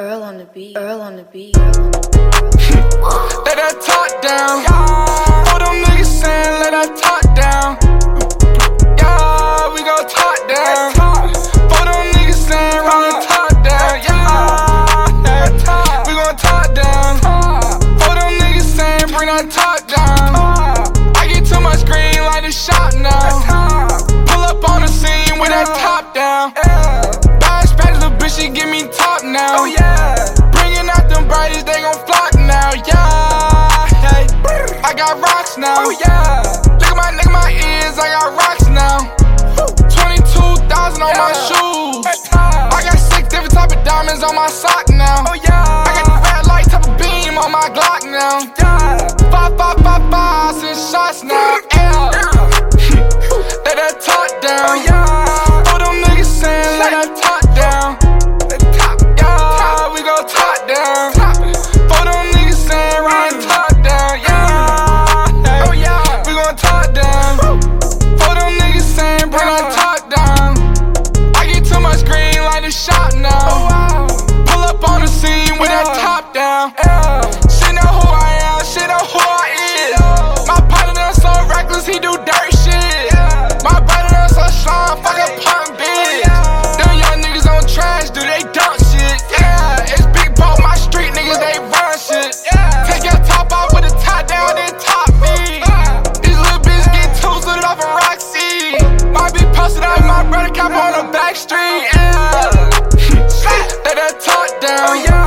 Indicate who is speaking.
Speaker 1: Earl on the beat. Earl on the beat. Earl on the beat.
Speaker 2: Let that top down. All them niggas saying, let that top down. Yeah, we gon' top down. For them niggas saying, roll the top down. Yeah, we gon' top down. For them niggas saying, bring that top down. She give me top now.
Speaker 3: Oh,
Speaker 2: Bringing out them brightest, they gon' flock now. Yeah, hey. I got rocks now. Oh,
Speaker 3: Look
Speaker 2: at my nigga, my ears, I got rocks now. 22,000 on my shoes. I got six different type of diamonds on my sock now. Oh, I got the fat light type of beam on my Glock now. cause he do dirt shit. My brother on so strong, fuck a punk bitch. Them young niggas on trash, do they dump shit? Yeah, it's Big Bo, my street niggas, they run shit. Take your top off with a top down, then top me. These little bitches get too zooted off a of Roxy. Might be posted out, my brother cop on the back street. Yeah. that, that top down, yeah.